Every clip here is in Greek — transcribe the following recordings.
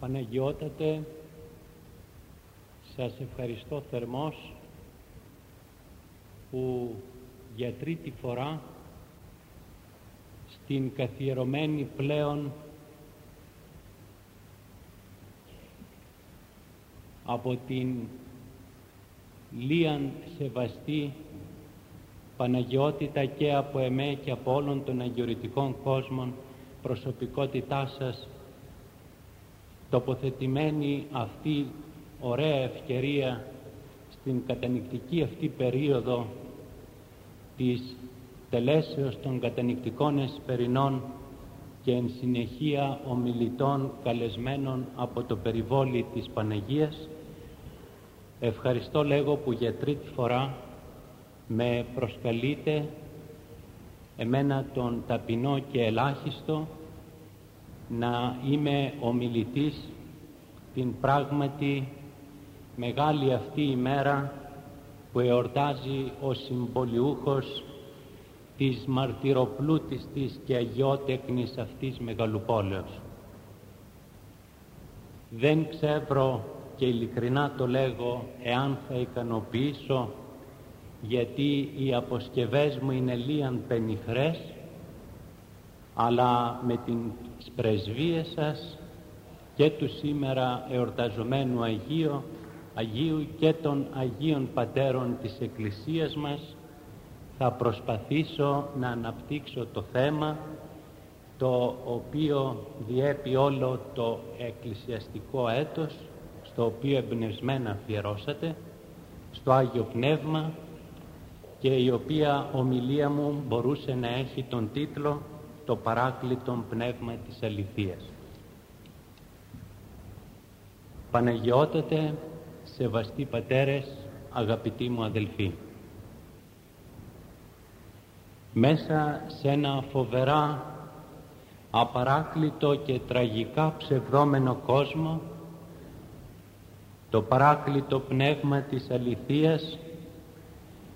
Παναγιώτατε, σας ευχαριστώ θερμός που για τρίτη φορά στην καθιερωμένη πλέον από την Λίαν Σεβαστή Παναγιώτητα και από εμέ και από όλων των αγιορητικών κόσμων προσωπικότητά σας τοποθετημένη αυτή ωραία ευκαιρία στην κατανυκτική αυτή περίοδο της τελέσεως των κατανυκτικών εσπερινών και εν συνεχεία ομιλητών καλεσμένων από το περιβόλι της Παναγίας. Ευχαριστώ λέγω που για τρίτη φορά με προσκαλείτε εμένα τον ταπεινό και ελάχιστο να είμαι ομιλητής την πράγματι μεγάλη αυτή ημέρα που εορτάζει ο συμπολιούχος της μαρτυροπλούτιστης και αγιότεκνης αυτής μεγαλοπόλεως. Δεν ξέρω και ειλικρινά το λέγω εάν θα ικανοποιήσω γιατί οι αποσκευές μου είναι λίαν πενιχρές αλλά με τις πρεσβείες σας και του σήμερα εορταζομένου Αγίου, Αγίου και των Αγίων Πατέρων της Εκκλησίας μας θα προσπαθήσω να αναπτύξω το θέμα το οποίο διέπει όλο το εκκλησιαστικό έτος στο οποίο εμπνευσμένα αφιερώσατε στο Άγιο Πνεύμα και η οποία ομιλία μου μπορούσε να έχει τον τίτλο «Το παράκλητον πνεύμα της αληθείας». Παναγιώτατε, σεβαστοί πατέρες, αγαπητοί μου αδελφοί. Μέσα σε ένα φοβερά, απαράκλητο και τραγικά ψευδόμενο κόσμο, το παράκλητο πνεύμα της αληθείας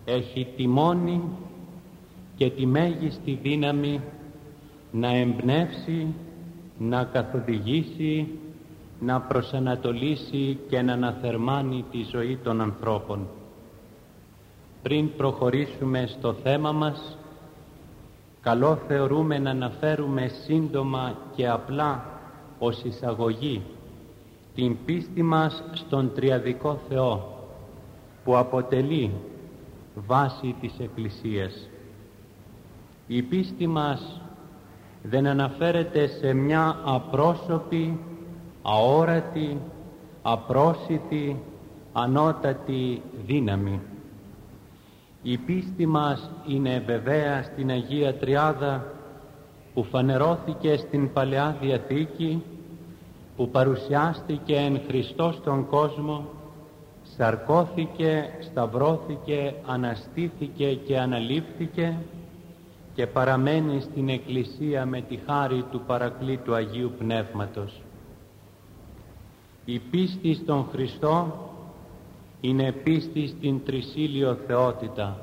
έχει τη μόνη και τη μέγιστη δύναμη να εμπνεύσει, να καθοδηγήσει, να προσανατολίσει και να αναθερμάνει τη ζωή των ανθρώπων. Πριν προχωρήσουμε στο θέμα μας, καλό θεωρούμε να αναφέρουμε σύντομα και απλά ως εισαγωγή την πίστη μας στον Τριαδικό Θεό που αποτελεί βάση της Εκκλησίας. Η πίστη μας δεν αναφέρεται σε μια απρόσωπη, αόρατη, απρόσιτη, ανώτατη δύναμη. Η πίστη μας είναι βεβαία στην Αγία Τριάδα που φανερώθηκε στην Παλαιά Διαθήκη, που παρουσιάστηκε εν Χριστώ στον κόσμο, σαρκώθηκε, σταυρώθηκε, αναστήθηκε και αναλήφθηκε και παραμένει στην Εκκλησία με τη χάρη του Παρακλήτου Αγίου Πνεύματος. Η πίστη στον Χριστό είναι πίστη στην Τρισήλιο Θεότητα,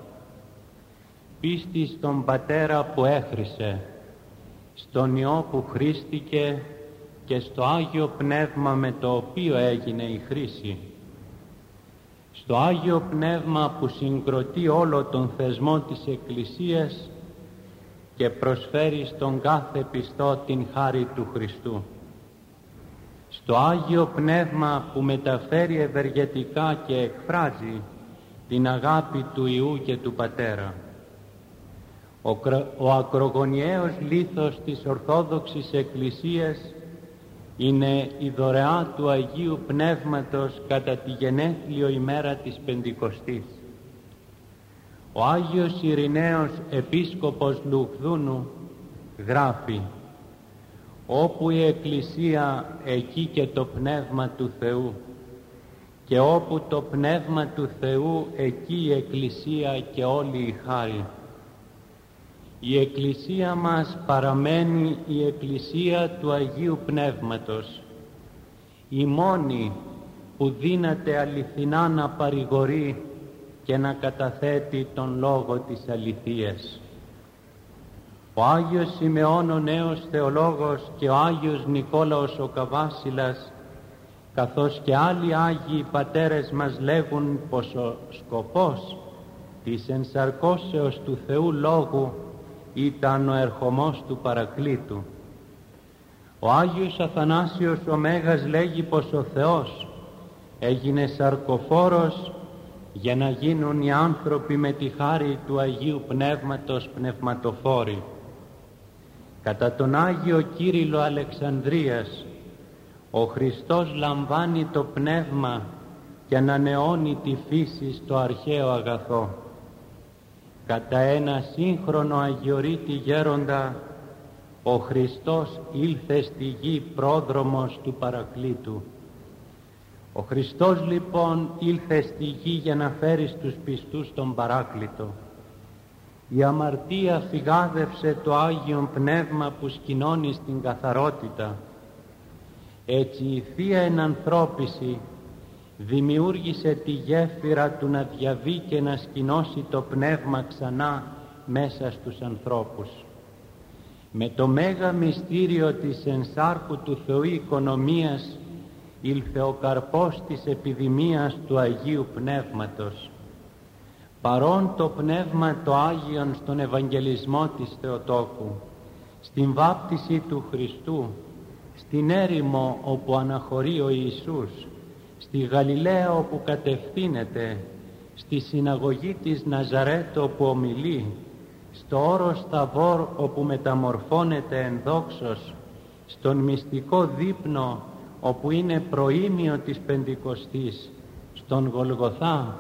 πίστη στον Πατέρα που έχρισε, στον Υιό που χρήστηκε και στο Άγιο Πνεύμα με το οποίο έγινε η χρήση. Στο Άγιο Πνεύμα που συγκροτεί όλο τον θεσμό της Εκκλησίας και προσφέρει στον κάθε πιστό την χάρη του Χριστού. Στο Άγιο Πνεύμα που μεταφέρει ευεργετικά και εκφράζει την αγάπη του Ιού και του Πατέρα. Ο, ο ακρογωνιαίος λίθος της Ορθόδοξης Εκκλησίας είναι η δωρεά του Αγίου Πνεύματος κατά τη γενέθλιο ημέρα της Πεντηκοστής. Ο Άγιος Ειρηναίος Επίσκοπος Λουκδούνου γράφει «Όπου η Εκκλησία εκεί και το Πνεύμα του Θεού και όπου το Πνεύμα του Θεού εκεί η Εκκλησία και όλη η χάρη». Η Εκκλησία μας παραμένει η Εκκλησία του Αγίου Πνεύματος, η μόνη που δύναται αληθινά να παρηγορεί και να καταθέτει τον λόγο της αληθείας. Ο Άγιος Σιμεών ο νέος θεολόγος και ο Άγιος Νικόλαος ο Καβάσιλας καθώς και άλλοι Άγιοι Πατέρες μας λέγουν πως ο σκοπός της ενσαρκώσεως του Θεού Λόγου ήταν ο ερχομός του Παρακλήτου. Ο Άγιος Αθανάσιος ο Μέγας λέγει πως ο Θεός έγινε σαρκοφόρος για να γίνουν οι άνθρωποι με τη χάρη του Αγίου Πνεύματος πνευματοφόροι. Κατά τον Άγιο Κύριλλο Αλεξανδρίας ο Χριστός λαμβάνει το πνεύμα και ανανεώνει τη φύση στο αρχαίο αγαθό. Κατά ένα σύγχρονο αγιορείτη γέροντα ο Χριστός ήλθε στη γη πρόδρομος του Παρακλήτου. Ο Χριστός λοιπόν ήλθε στη γη για να φέρει στους πιστούς τον Παράκλητο. Η αμαρτία φυγάδευσε το Άγιον Πνεύμα που σκηνώνει στην καθαρότητα. Έτσι η Θεία Ενανθρώπιση δημιούργησε τη γέφυρα του να διαβεί και να σκηνώσει το Πνεύμα ξανά μέσα στους ανθρώπους. Με το μέγα μυστήριο της ενσάρχου του Θεού οικονομίας ήλθε ο καρπός της επιδημίας του Αγίου Πνεύματος. Παρόν το Πνεύμα το Άγιον στον Ευαγγελισμό της Θεοτόκου, στην βάπτιση του Χριστού, στην έρημο όπου αναχωρεί ο Ιησούς, στη Γαλιλαία όπου κατευθύνεται, στη συναγωγή της Ναζαρέτ όπου ομιλεί, στο όρος Σταβόρ όπου μεταμορφώνεται ενδόξος, στον μυστικό δείπνο όπου είναι προήμιο της Πεντηκοστής, στον Γολγοθά,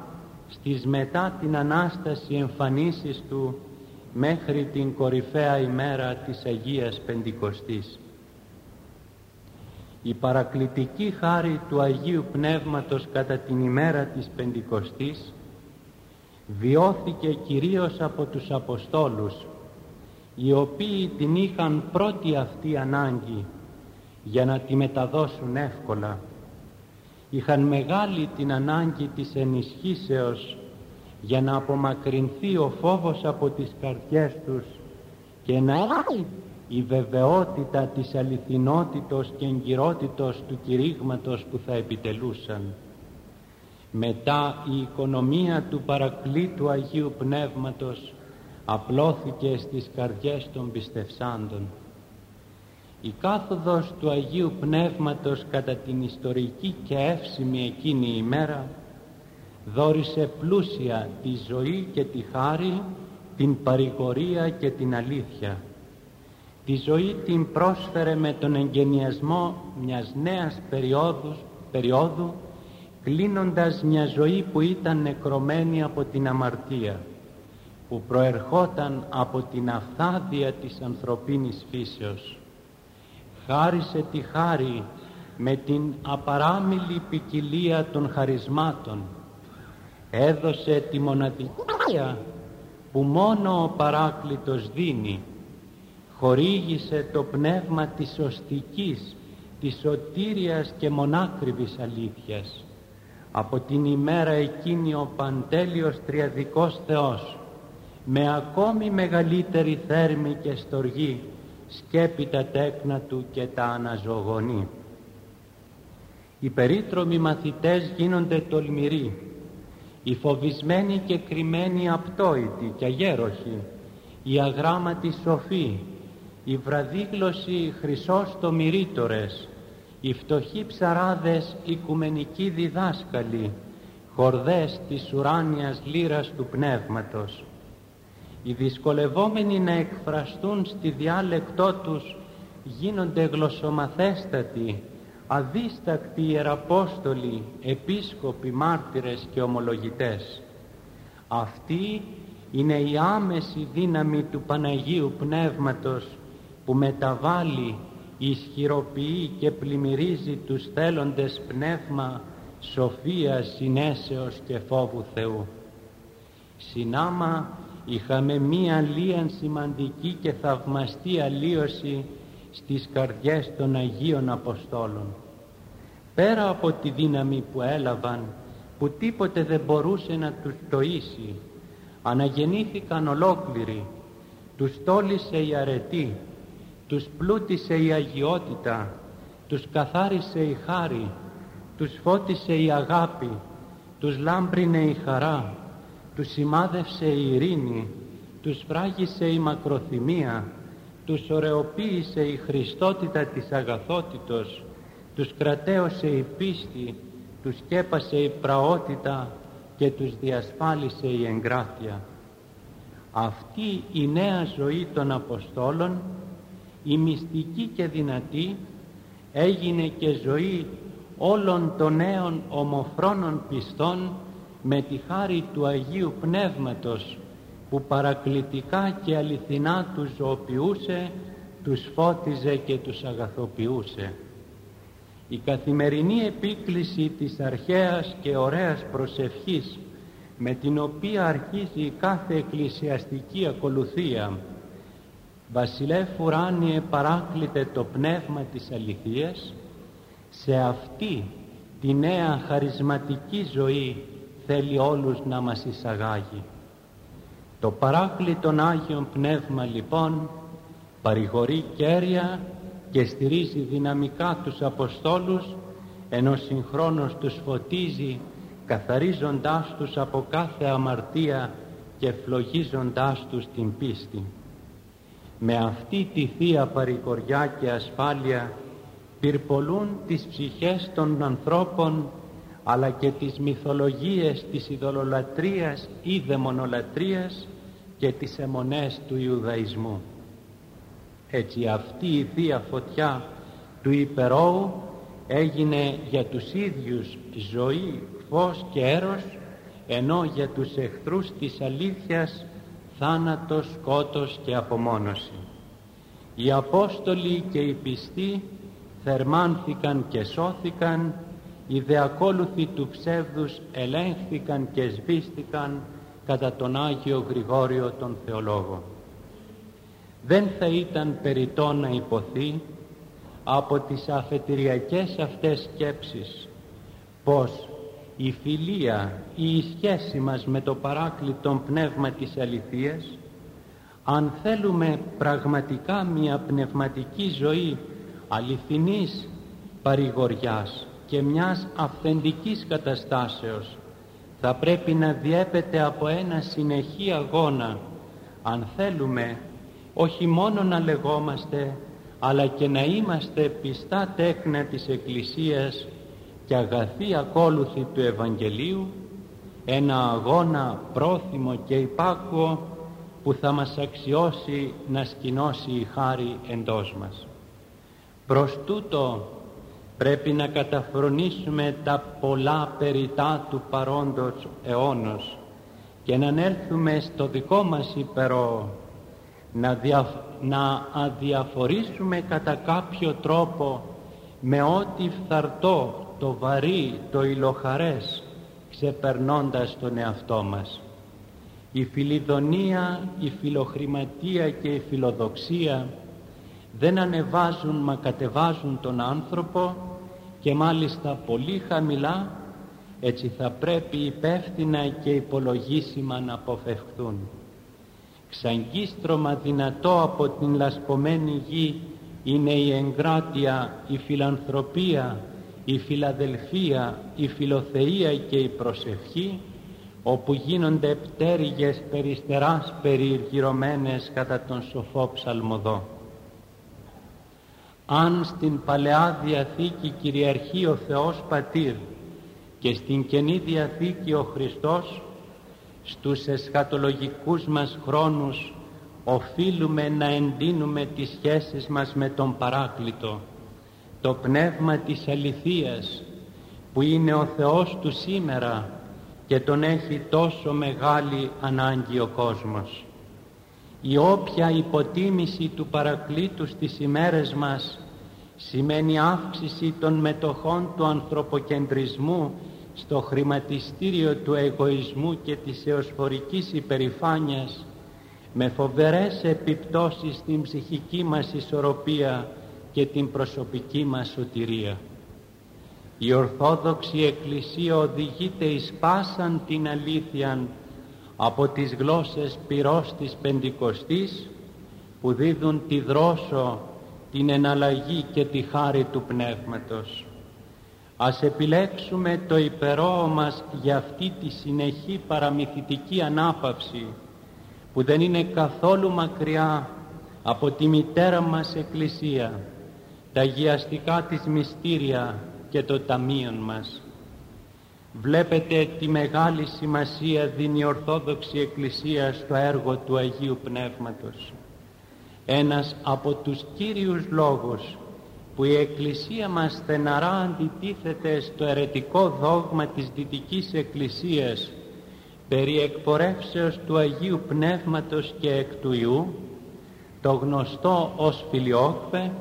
στις μετά την Ανάσταση εμφανίσεις Του μέχρι την κορυφαία ημέρα της Αγίας Πεντηκοστής. Η παρακλητική χάρη του Αγίου Πνεύματος κατά την ημέρα της Πεντηκοστής βιώθηκε κυρίως από τους Αποστόλους οι οποίοι την είχαν πρώτη αυτή ανάγκη για να τη μεταδώσουν εύκολα είχαν μεγάλη την ανάγκη της ενισχύσεως για να απομακρυνθεί ο φόβος από τις καρδιές τους και να η βεβαιότητα της αληθινότητος και εγκυρότητος του κηρύγματος που θα επιτελούσαν. Μετά η οικονομία του παρακλήτου Αγίου Πνεύματος απλώθηκε στις καρδιές των πιστευσάντων. Η κάθοδος του Αγίου Πνεύματος κατά την ιστορική και εύσημη εκείνη ημέρα δόρισε πλούσια τη ζωή και τη χάρη, την παρηγορία και την αλήθεια Τη ζωή την πρόσφερε με τον εγγενιασμό μιας νέας περίοδου, περίοδου κλείνοντας μια ζωή που ήταν νεκρωμένη από την αμαρτία που προερχόταν από την αυθάδεια της ανθρωπίνης φύσεως. Χάρισε τη χάρη με την απαράμιλη ποικιλία των χαρισμάτων. Έδωσε τη μοναδικία που μόνο ο Παράκλητος δίνει χορήγησε το πνεύμα της σωστικής, της σωτήριας και μονάκριβης αλήθειας. Από την ημέρα εκείνη ο Παντέλειος Τριαδικός Θεός με ακόμη μεγαλύτερη θέρμη και στοργή σκέπει τα τέκνα του και τα αναζωογονεί. Οι περίτρομοι μαθητές γίνονται τολμηροί, οι φοβισμένοι και κρυμμένοι απτόητοι και αγέροχοι, οι αγράμματοι σοφοί, οι βραδίγλωσοι χρυσόστομηρήτορες, οι φτωχοί ψαράδες οικουμενικοί διδάσκαλοι, χορδές της ουράνιας λύρας του πνεύματος. Οι δυσκολευόμενοι να εκφραστούν στη διάλεκτό τους γίνονται γλωσσομαθέστατοι, αδίστακτοι ιεραπόστολοι, επίσκοποι, μάρτυρες και ομολογητές. Αυτή είναι η άμεση δύναμη του Παναγίου Πνεύματος που μεταβάλλει, ισχυροποιεί και πλημμυρίζει τους θέλοντες πνεύμα σοφίας, συνέσεως και φόβου Θεού. Συνάμα είχαμε μία λίαν σημαντική και θαυμαστή αλλίωση στις καρδιές των Αγίων Αποστόλων. Πέρα από τη δύναμη που έλαβαν, που τίποτε δεν μπορούσε να τους τοήσει, αναγεννήθηκαν ολόκληροι, τους τόλισε η αρετή, τους πλούτησε η αγιότητα, τους καθάρισε η χάρη, τους φώτισε η αγάπη, τους λάμπρινε η χαρά, τους σημάδευσε η ειρήνη, τους φράγισε η μακροθυμία, τους ωρεοποίησε η χριστότητα της αγαθότητος, τους κρατέωσε η πίστη, τους σκέπασε η πραότητα και τους διασφάλισε η εγκράτεια. Αυτή η νέα ζωή των Αποστόλων, η μυστική και δυνατή, έγινε και ζωή όλων των νέων ομοφρόνων πιστών με τη χάρη του Αγίου Πνεύματος που παρακλητικά και αληθινά τους ζωοποιούσε, τους φώτιζε και τους αγαθοποιούσε. Η καθημερινή επίκληση της αρχαίας και ωραίας προσευχής με την οποία αρχίζει κάθε εκκλησιαστική ακολουθία «Βασιλεύ ουράνιε παράκλητε το πνεύμα της αληθείας» σε αυτή τη νέα χαρισματική ζωή θέλει όλους να μας εισαγάγει. Το παράκλητον Άγιον Πνεύμα λοιπόν παρηγορεί κέρια και στηρίζει δυναμικά τους Αποστόλους ενώ συγχρόνως τους φωτίζει καθαρίζοντάς τους από κάθε αμαρτία και φλογίζοντάς τους την πίστη. Με αυτή τη Θεία παρηγοριά και ασφάλεια πυρπολούν τις ψυχές των ανθρώπων αλλά και τις μυθολογίες της ειδωλολατρίας ή δαιμονολατρίας και τις αιμονές του Ιουδαϊσμού. Έτσι αυτή η Θεία Φωτιά του υπερώου έγινε για τους ίδιους ζωή, φως και έρος ενώ για τους εχθρούς της αλήθειας θάνατος, σκότος και απομόνωση. Οι Απόστολοι και οι πιστοί θερμάνθηκαν και σώθηκαν, οι δεακόλουθοι του ψεύδους ελέγχθηκαν και σβήστηκαν κατά τον Άγιο Γρηγόριο τον Θεολόγο. Δεν θα ήταν περιττό να υποθεί από τις αφετηριακές αυτές σκέψεις πως η φιλία ή η σχέση μας με το παράκλητο πνεύμα της αληθείας αν θέλουμε πραγματικά μια πνευματική ζωή αληθινής παρηγοριάς και μιας αυθεντικής καταστάσεως θα πρέπει να διέπεται από ένα συνεχή αγώνα αν θέλουμε όχι μόνο να λεγόμαστε αλλά και να είμαστε πιστά τέκνα της Εκκλησίας και αγαθοί ακόλουθοι του Ευαγγελίου ένα αγώνα πρόθυμο και υπάκουο που θα μας αξιώσει να σκηνώσει η χάρη εντός μας. Προς τούτο πρέπει να καταφρονήσουμε τα πολλά περιτά του παρόντος αιώνος και να ανέλθουμε στο δικό μας υπερό να, δια, να αδιαφορήσουμε κατά κάποιο τρόπο με ό,τι φθαρτό, το βαρύ, το ηλοχαρές ξεπερνώντας τον εαυτό μας. Η φιλιδονία, η φιλοχρηματία και η φιλοδοξία δεν ανεβάζουν μα κατεβάζουν τον άνθρωπο και μάλιστα πολύ χαμηλά έτσι θα πρέπει υπεύθυνα και υπολογίσιμα να αποφευχθούν. Ξαγκίστρωμα δυνατό από την λασπωμένη γη είναι η εγκράτεια, η φιλανθρωπία, η φιλαδελφία, η φιλοθεία και η προσευχή όπου γίνονται πτέρυγες περιστεράς περιεργυρωμένες κατά τον σοφό ψαλμοδό. Αν στην Παλαιά Διαθήκη κυριαρχεί ο Θεός Πατήρ και στην Καινή Διαθήκη ο Χριστός, στους εσχατολογικούς μας χρόνους οφείλουμε να εντείνουμε τις σχέσεις μας με τον Παράκλητο, το πνεύμα της αληθείας που είναι ο Θεός του σήμερα και τον έχει τόσο μεγάλη ανάγκη ο κόσμος. Η όποια υποτίμηση του παρακλήτου στις ημέρες μας σημαίνει αύξηση των μετοχών του ανθρωποκεντρισμού στο χρηματιστήριο του εγωισμού και της εωσφορικής υπερηφάνειας με φοβερές επιπτώσεις στην ψυχική μας ισορροπία και την προσωπική μας σωτηρία. Η Ορθόδοξη Εκκλησία οδηγείται εις πάσαν την αλήθεια από τις γλώσσες πυρός της Πεντηκοστής που δίδουν τη δρόσο, την εναλλαγή και τη χάρη του Πνεύματος. Ας επιλέξουμε το υπερό μας για αυτή τη συνεχή παραμυθιτική ανάπαυση που δεν είναι καθόλου μακριά από τη μητέρα μας Εκκλησία, τα αγιαστικά της μυστήρια και το ταμείο μας. Βλέπετε τη μεγάλη σημασία δίνει η Ορθόδοξη Εκκλησία στο έργο του Αγίου Πνεύματος. Ένας από τους κύριους λόγους που η Εκκλησία μας στεναρά αντιτίθεται στο αιρετικό δόγμα της Δυτικής Εκκλησίας περί εκπορεύσεως του Αγίου Πνεύματος και εκ του Ιού, το γνωστό ως φιλιόκφε,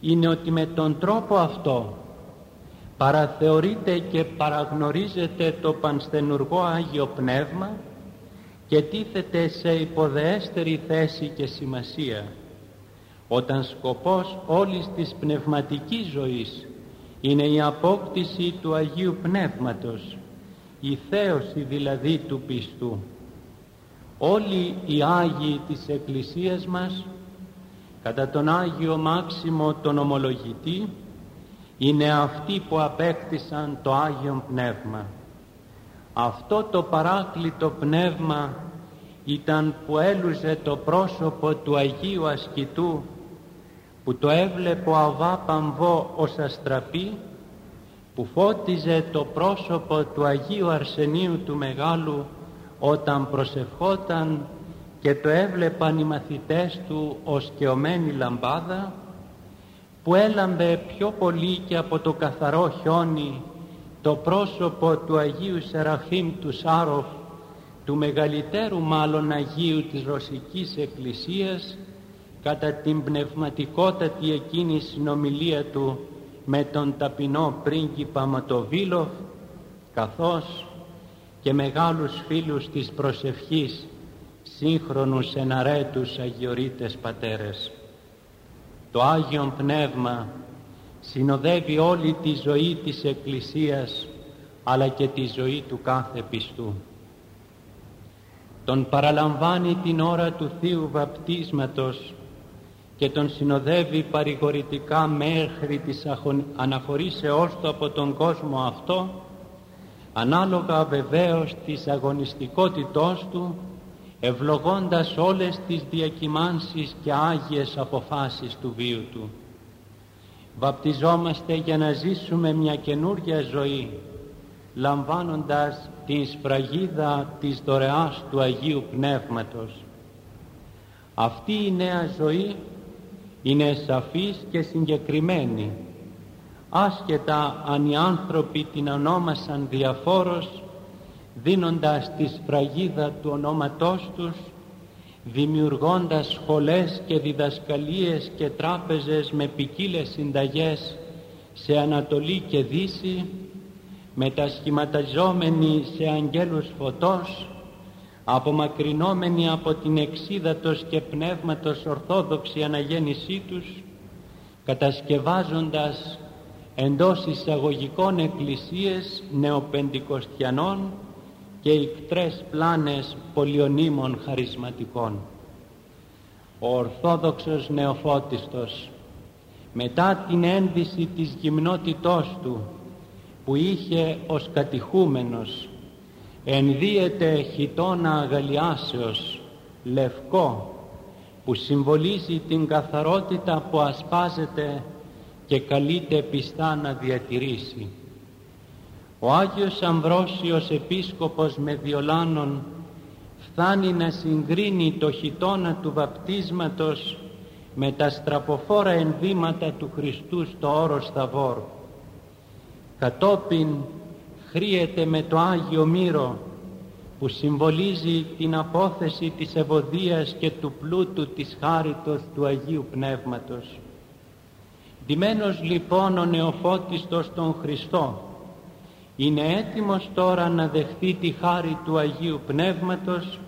είναι ότι με τον τρόπο αυτό παραθεωρείται και παραγνωρίζεται το πανστενουργό Άγιο Πνεύμα και τίθεται σε υποδεέστερη θέση και σημασία όταν σκοπός όλης της πνευματικής ζωής είναι η απόκτηση του Αγίου Πνεύματος η θέωση δηλαδή του πιστού. Όλοι οι Άγιοι της Εκκλησίας μας κατά τον Άγιο Μάξιμο τον Ομολογητή είναι αυτοί που απέκτησαν το Άγιο Πνεύμα. Αυτό το παράκλητο πνεύμα ήταν που έλουζε το πρόσωπο του Αγίου Ασκητού που το έβλεπε ο Αβά Παμβό ως αστραπή που φώτιζε το πρόσωπο του Αγίου Αρσενίου του Μεγάλου όταν προσευχόταν και το έβλεπαν οι μαθητές του ως κεωμένη λαμπάδα που έλαμπε πιο πολύ και από το καθαρό χιόνι το πρόσωπο του Αγίου Σεραφείμ του Σάροφ του μεγαλύτερου μάλλον Αγίου της Ρωσικής Εκκλησίας κατά την πνευματικότατη εκείνη συνομιλία του με τον ταπεινό πρίγκιπα Ματοβίλοφ καθώς και μεγάλους φίλους της προσευχής σύγχρονους εναρέτους αγιορείτες πατέρες. Το Άγιον Πνεύμα συνοδεύει όλη τη ζωή της Εκκλησίας αλλά και τη ζωή του κάθε πιστού. Τον παραλαμβάνει την ώρα του Θείου Βαπτίσματος και τον συνοδεύει παρηγορητικά μέχρι της αναχωρήσεώς του από τον κόσμο αυτό ανάλογα βεβαίως της αγωνιστικότητός του ευλογώντας όλες τις διακυμάνσεις και άγιες αποφάσεις του βίου του. Βαπτιζόμαστε για να ζήσουμε μια καινούργια ζωή λαμβάνοντας την σφραγίδα της δωρεάς του Αγίου Πνεύματος. Αυτή η νέα ζωή είναι σαφής και συγκεκριμένη άσχετα αν οι άνθρωποι την ονόμασαν διαφόρος δίνοντας τη σφραγίδα του ονόματός τους δημιουργώντας σχολές και διδασκαλίες και τράπεζες με ποικίλες συνταγές σε Ανατολή και Δύση μετασχηματιζόμενοι σε αγγέλους φωτός απομακρυνόμενοι από την εξίδατος και πνεύματος ορθόδοξη αναγέννησή τους κατασκευάζοντας εντός εισαγωγικών εκκλησίες νεοπεντηκοστιανών και ικτρές πλάνες πολιονίμων χαρισματικών. Ο Ορθόδοξος Νεοφώτιστος μετά την ένδυση της γυμνότητός του που είχε ως κατηχούμενος ενδύεται χιτώνα αγαλιάσεως λευκό που συμβολίζει την καθαρότητα που ασπάζεται και καλείται πιστά να διατηρήσει. Ο Άγιος Αμβρόσιος Επίσκοπος με Διολάνων φτάνει να συγκρίνει το χιτώνα του βαπτίσματος με τα στραποφόρα ενδύματα του Χριστού στο όρος Σταβόρ. Κατόπιν χρύεται με το Άγιο Μύρο που συμβολίζει την απόθεση της ευωδίας και του πλούτου της χάριτος του Αγίου Πνεύματος. Διμένος λοιπόν ο νεοφώτιστος τον Χριστό είναι έτοιμος τώρα να δεχθεί τη χάρη του Αγίου Πνεύματος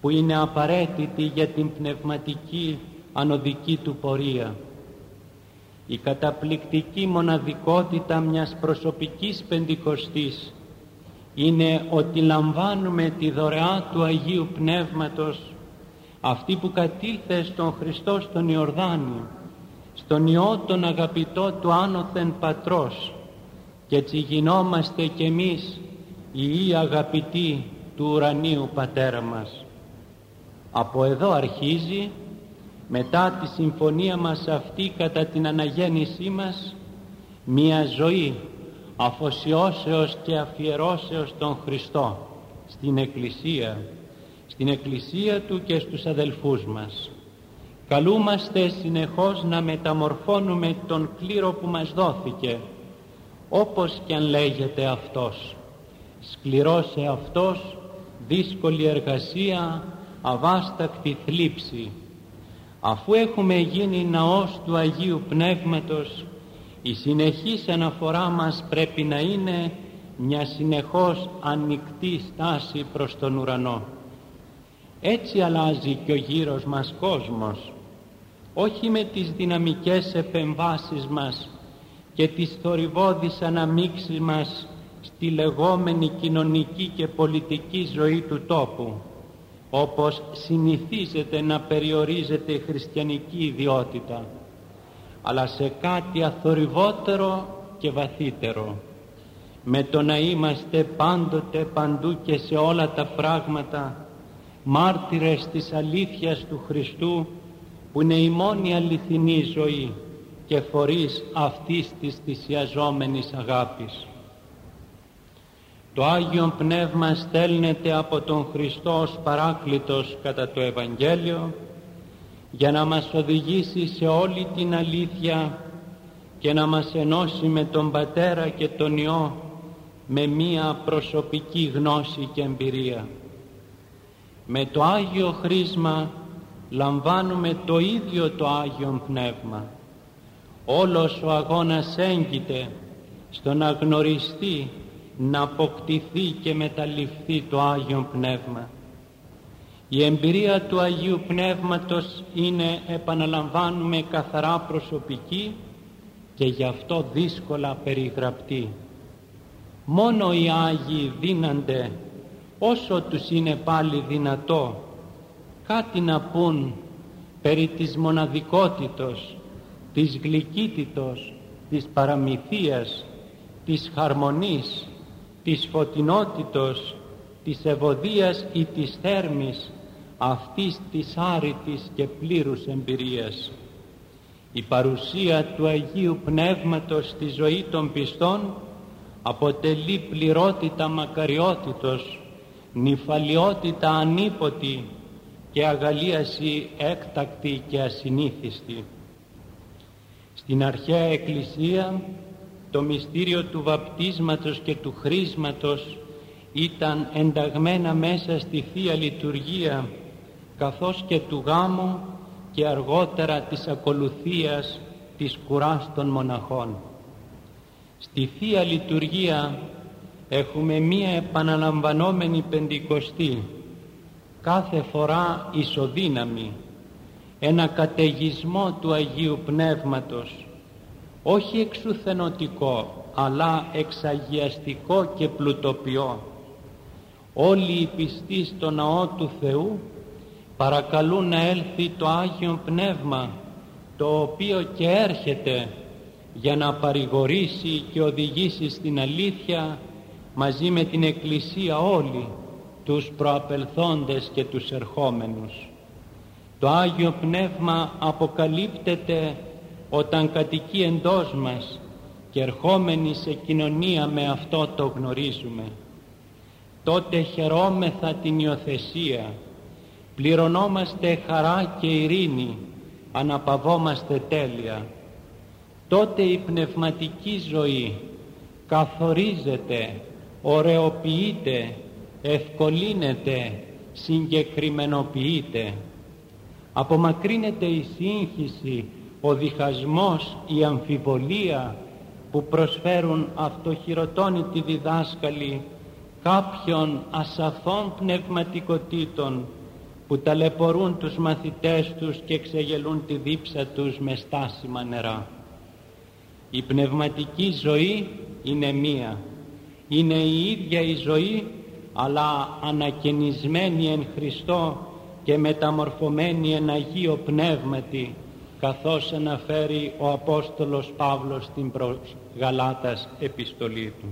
που είναι απαραίτητη για την πνευματική ανωδική του πορεία. Η καταπληκτική μοναδικότητα μιας προσωπικής πεντηκοστής είναι ότι λαμβάνουμε τη δωρεά του Αγίου Πνεύματος αυτή που κατήλθε στον Χριστό στον Ιορδάνιο στον Υιό τον αγαπητό του άνωθεν Πατρός και έτσι γινόμαστε κι εμείς οι αγαπητοί του ουρανίου Πατέρα μας. Από εδώ αρχίζει μετά τη συμφωνία μας αυτή κατά την αναγέννησή μας μια ζωή αφοσιώσεως και αφιερώσεως τον Χριστό στην Εκκλησία, στην Εκκλησία Του και στους αδελφούς μας. Καλούμαστε συνεχώς να μεταμορφώνουμε τον κλήρο που μας δόθηκε, όπως και αν λέγεται αυτός. Σκληρός αυτός, δύσκολη εργασία, αβάστακτη θλίψη. Αφού έχουμε γίνει ναός του Αγίου Πνεύματος, η συνεχής αναφορά μας πρέπει να είναι μια συνεχώς ανοιχτή στάση προς τον ουρανό. Έτσι αλλάζει και ο γύρος μας κόσμος, όχι με τις δυναμικές επεμβάσεις μας και τις θορυβώδεις αναμίξεις μας στη λεγόμενη κοινωνική και πολιτική ζωή του τόπου, όπως συνηθίζεται να περιορίζεται η χριστιανική ιδιότητα, αλλά σε κάτι αθορυβότερο και βαθύτερο, με το να είμαστε πάντοτε παντού και σε όλα τα πράγματα μάρτυρες της αλήθειας του Χριστού που είναι η μόνη αληθινή ζωή και φορείς αυτής της θυσιαζόμενης αγάπης. Το Άγιο Πνεύμα στέλνεται από τον Χριστό ως παράκλητος κατά το Ευαγγέλιο για να μας οδηγήσει σε όλη την αλήθεια και να μας ενώσει με τον Πατέρα και τον Υιό με μία προσωπική γνώση και εμπειρία. Με το Άγιο Χρίσμα λαμβάνουμε το ίδιο το Άγιο Πνεύμα. Όλος ο αγώνας έγκυται στο να γνωριστεί, να αποκτηθεί και μεταλληφθεί το Άγιο Πνεύμα. Η εμπειρία του Αγίου Πνεύματος είναι, επαναλαμβάνουμε, καθαρά προσωπική και γι' αυτό δύσκολα περιγραπτή. Μόνο οι Άγιοι δίνανται όσο τους είναι πάλι δυνατό κάτι να πούν περί της μοναδικότητος, της γλυκύτητος, της παραμυθίας, της χαρμονής, της φωτεινότητος, της ευωδίας ή της θέρμης αυτής της άρρητης και πλήρους εμπειρίας. Η παρουσία του Αγίου Πνεύματος στη ζωή των πιστών αποτελεί πληρότητα μακαριότητος, νυφαλιότητα ανίποτη και αγαλίαση έκτακτη και ασυνήθιστη. Στην αρχαία Εκκλησία το μυστήριο του βαπτίσματος και του χρήσματος ήταν ενταγμένα μέσα στη Θεία Λειτουργία καθώς και του γάμου και αργότερα της ακολουθίας της κουράς των μοναχών. Στη Θεία Λειτουργία έχουμε μία επαναλαμβανόμενη πεντηκοστή κάθε φορά ισοδύναμη ένα καταιγισμό του Αγίου Πνεύματος όχι εξουθενωτικό αλλά εξαγιαστικό και πλουτοποιό όλοι οι πιστοί στο ναό του Θεού παρακαλούν να έλθει το Άγιο Πνεύμα το οποίο και έρχεται για να παρηγορήσει και οδηγήσει στην αλήθεια μαζί με την Εκκλησία όλοι τους προαπελθόντες και τους ερχόμενους. Το Άγιο Πνεύμα αποκαλύπτεται όταν κατοικεί εντός μας και ερχόμενοι σε κοινωνία με αυτό το γνωρίζουμε. Τότε χαιρόμεθα την υιοθεσία, πληρωνόμαστε χαρά και ειρήνη, αναπαυόμαστε τέλεια. Τότε η πνευματική ζωή καθορίζεται, ωρεοποιείται, ευκολύνεται, συγκεκριμενοποιείται. Απομακρύνεται η σύγχυση, ο διχασμός, η αμφιβολία που προσφέρουν αυτοχειροτώνητοι διδάσκαλοι κάποιων ασαφών πνευματικοτήτων που ταλαιπωρούν τους μαθητές τους και ξεγελούν τη δίψα τους με στάσιμα νερά. Η πνευματική ζωή είναι μία. Είναι η ίδια η ζωή αλλά ανακαινισμένη εν Χριστώ και μεταμορφωμένη εν Αγίο Πνεύματι καθώς αναφέρει ο Απόστολος Παύλος στην προς Γαλάτας επιστολή του.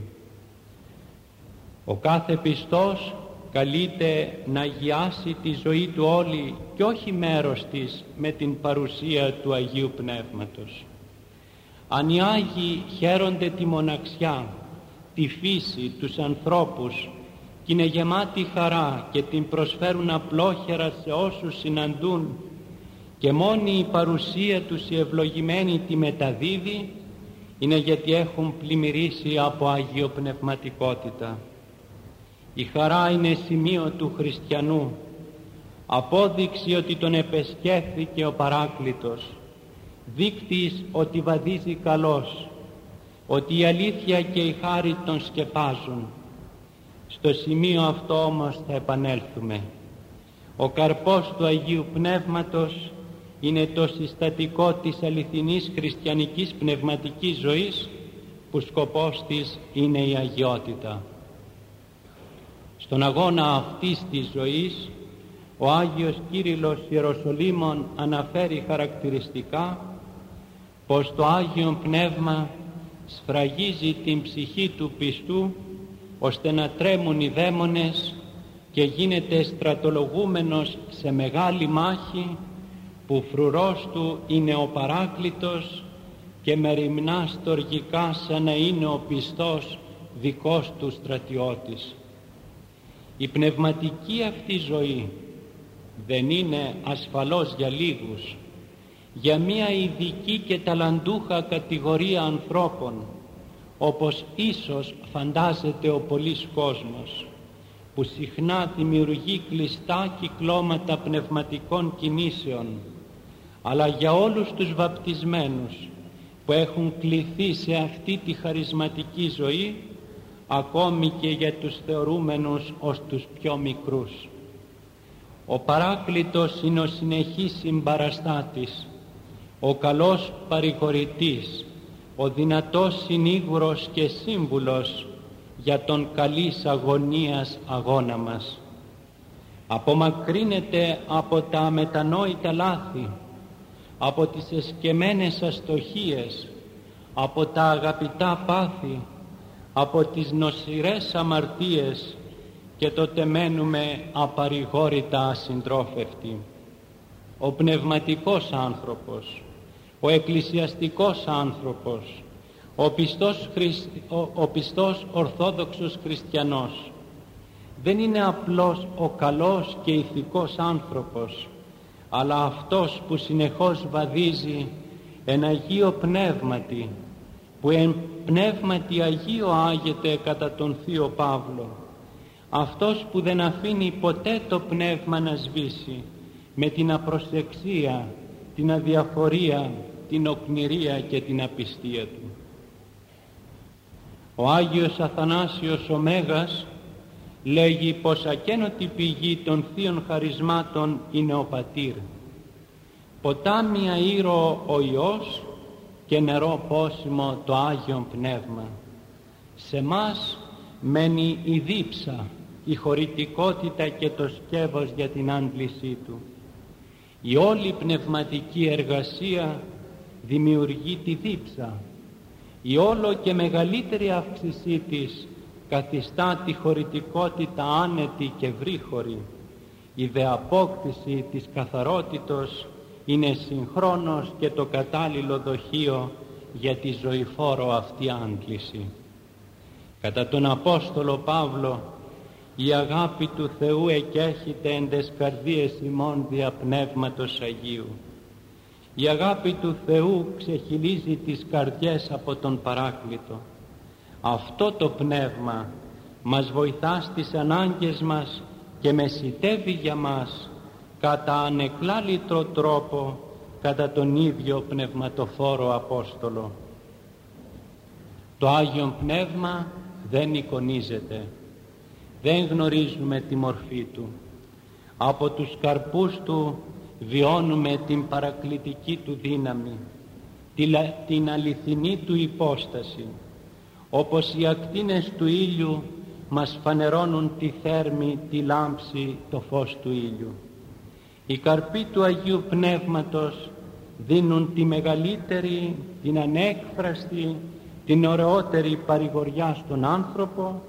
Ο κάθε πιστός καλείται να αγιάσει τη ζωή του όλη και όχι μέρος της με την παρουσία του Αγίου Πνεύματος. Αν οι Άγιοι χαίρονται τη μοναξιά, τη φύση, τους ανθρώπους και είναι γεμάτοι χαρά και την προσφέρουν απλόχερα σε όσους συναντούν και μόνη η παρουσία τους η ευλογημένη τη μεταδίδει είναι γιατί έχουν πλημμυρίσει από Άγιο Πνευματικότητα. Η χαρά είναι σημείο του χριστιανού, απόδειξη ότι τον επεσκέφθηκε ο Παράκλητος, δείκτης ότι βαδίζει καλός, ότι η αλήθεια και η χάρη τον σκεπάζουν. Στο σημείο αυτό όμως θα επανέλθουμε. Ο καρπός του Αγίου Πνεύματος είναι το συστατικό της αληθινής χριστιανικής πνευματικής ζωής που σκοπός της είναι η αγιότητα. Στον αγώνα αυτής της ζωής ο Άγιος Κύριλλος Ιεροσολύμων αναφέρει χαρακτηριστικά πως το Άγιο Πνεύμα σφραγίζει την ψυχή του πιστού ώστε να τρέμουν οι δαίμονες και γίνεται στρατολογούμενος σε μεγάλη μάχη που φρουρός του είναι ο παράκλητος και μεριμνά στοργικά σαν να είναι ο πιστός δικός του στρατιώτης. Η πνευματική αυτή ζωή δεν είναι ασφαλώς για λίγους, για μια ειδική και ταλαντούχα κατηγορία ανθρώπων, όπως ίσως φαντάζεται ο πολλής κόσμος, που συχνά δημιουργεί κλειστά κυκλώματα πνευματικών κινήσεων, αλλά για όλους τους βαπτισμένους που έχουν κληθεί σε αυτή τη χαρισματική ζωή ακόμη και για τους θεωρούμενους ως τους πιο μικρούς. Ο Παράκλητος είναι ο συνεχής συμπαραστάτης, ο καλός παρηγορητής, ο δυνατός συνήγουρος και σύμβουλος για τον καλής αγωνίας αγώνα μας. Απομακρύνεται από τα αμετανόητα λάθη, από τις εσκεμμένες αστοχίες, από τα αγαπητά πάθη, από τις νοσηρές αμαρτίες και τότε μένουμε απαρηγόρητα ασυντρόφευτοι. Ο πνευματικός άνθρωπος, ο εκκλησιαστικός άνθρωπος, ο πιστός, ο, ο πιστός ορθόδοξος χριστιανός δεν είναι απλώς ο καλός και ηθικός άνθρωπος αλλά αυτός που συνεχώς βαδίζει εν Αγίο Πνεύματι που εν Πνεύματι Αγίο άγεται κατά τον Θείο Παύλο. Αυτός που δεν αφήνει ποτέ το Πνεύμα να σβήσει με την απροσεξία, την αδιαφορία, την οκνηρία και την απιστία του. Ο Άγιος Αθανάσιος ο Μέγας λέγει πως ακένωτη πηγή των θείων χαρισμάτων είναι ο Πατήρ. Ποτάμι αήρο ο Υιός και νερό πόσιμο το Άγιον Πνεύμα. Σε μας μένει η δίψα, η χωρητικότητα και το σκεύος για την άντλησή Του. Η όλη πνευματική εργασία δημιουργεί τη δίψα. Η όλο και μεγαλύτερη αύξησή της καθιστά τη χωρητικότητα άνετη και βρύχωρη. Η δε απόκτηση της καθαρότητος είναι συγχρόνως και το κατάλληλο δοχείο για τη ζωηφόρο αυτή άντληση. Κατά τον Απόστολο Παύλο η αγάπη του Θεού εκέχεται εν τες καρδίες ημών δια Πνεύματος Αγίου. Η αγάπη του Θεού ξεχυλίζει τις καρδιές από τον Παράκλητο. Αυτό το πνεύμα μας βοηθά στις ανάγκες μας και μεσητεύει για μας κατά ανεκλάλητρο τρόπο κατά τον ίδιο πνευματοφόρο Απόστολο. Το Άγιον Πνεύμα δεν εικονίζεται, δεν γνωρίζουμε τη μορφή Του. Από τους καρπούς Του βιώνουμε την παρακλητική Του δύναμη, την αληθινή Του υπόσταση, όπως οι ακτίνες του ήλιου μας φανερώνουν τη θέρμη, τη λάμψη, το φως του ήλιου. Η καρπή του Αγίου Πνεύματος δίνουν τη μεγαλύτερη, την ανέκφραστη, την ωραιότερη παρηγοριά στον άνθρωπο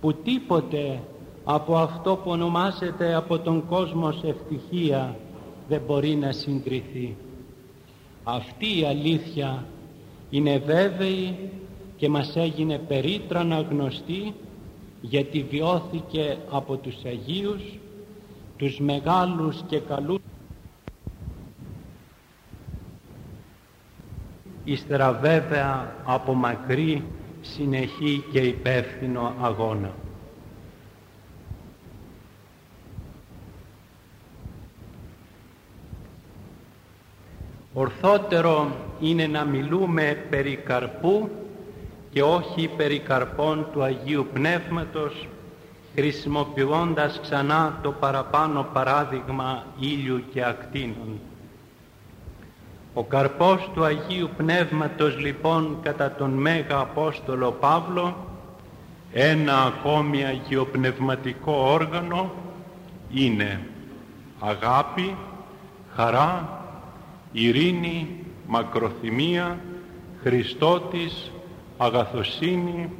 που τίποτε από αυτό που ονομάζεται από τον κόσμο ευτυχία δεν μπορεί να συγκριθεί. Αυτή η αλήθεια είναι βέβαιη και μας έγινε περίτρανα γνωστή γιατί βιώθηκε από τους Αγίους, τους μεγάλους και καλούς ύστερα βέβαια από μακρύ, συνεχή και υπεύθυνο αγώνα. Ορθότερο είναι να μιλούμε περί καρπού και όχι περί καρπών του Αγίου Πνεύματος χρησιμοποιώντας ξανά το παραπάνω παράδειγμα ήλιου και ακτίνων. Ο καρπός του Αγίου Πνεύματος λοιπόν κατά τον Μέγα Απόστολο Παύλο ένα ακόμη αγιοπνευματικό όργανο είναι αγάπη, χαρά, ειρήνη, μακροθυμία, Χριστότης, αγαθοσύνη,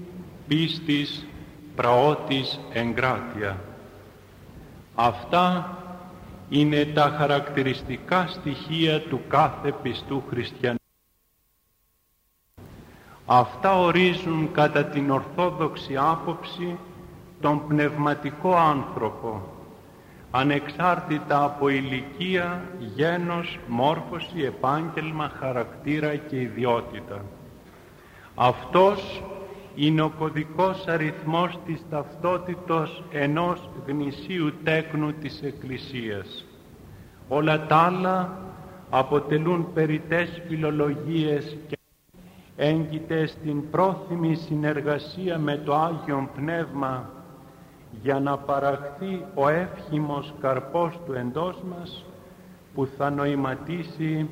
πίστης, πραότης, εγκράτεια. Αυτά είναι τα χαρακτηριστικά στοιχεία του κάθε πιστού χριστιανού. Αυτά ορίζουν κατά την ορθόδοξη άποψη τον πνευματικό άνθρωπο, ανεξάρτητα από ηλικία, γένος, μόρφωση, επάγγελμα, χαρακτήρα και ιδιότητα. Αυτός είναι ο κωδικός αριθμός της ταυτότητος ενός γνησίου τέκνου της Εκκλησίας. Όλα τα άλλα αποτελούν περιτές φιλολογίες και έγκυται στην πρόθυμη συνεργασία με το Άγιον Πνεύμα για να παραχθεί ο εύχημος καρπός του εντός μας που θα νοηματίσει,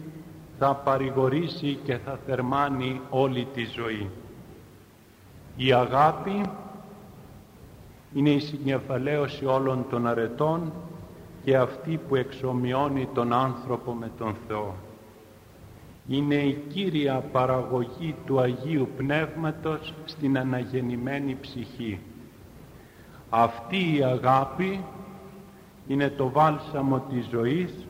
θα παρηγορήσει και θα θερμάνει όλη τη ζωή. Η αγάπη είναι η συγκεφαλαίωση όλων των αρετών και αυτή που εξομοιώνει τον άνθρωπο με τον Θεό. Είναι η κύρια παραγωγή του Αγίου Πνεύματος στην αναγεννημένη ψυχή. Αυτή η αγάπη είναι το βάλσαμο της ζωής,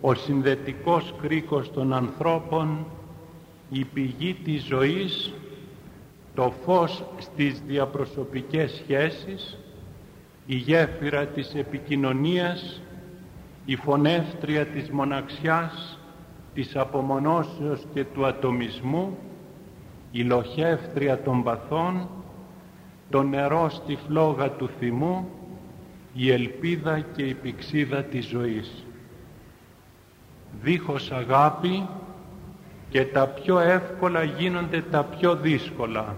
ο συνδετικός κρίκος των ανθρώπων, η πηγή της ζωής το φως στις διαπροσωπικές σχέσεις, η γέφυρα της επικοινωνίας, η φωνεύτρια της μοναξιάς, της απομονώσεως και του ατομισμού, η λοχεύτρια των παθών, το νερό στη φλόγα του θυμού, η ελπίδα και η πηξίδα της ζωής. Δίχως αγάπη και τα πιο εύκολα γίνονται τα πιο δύσκολα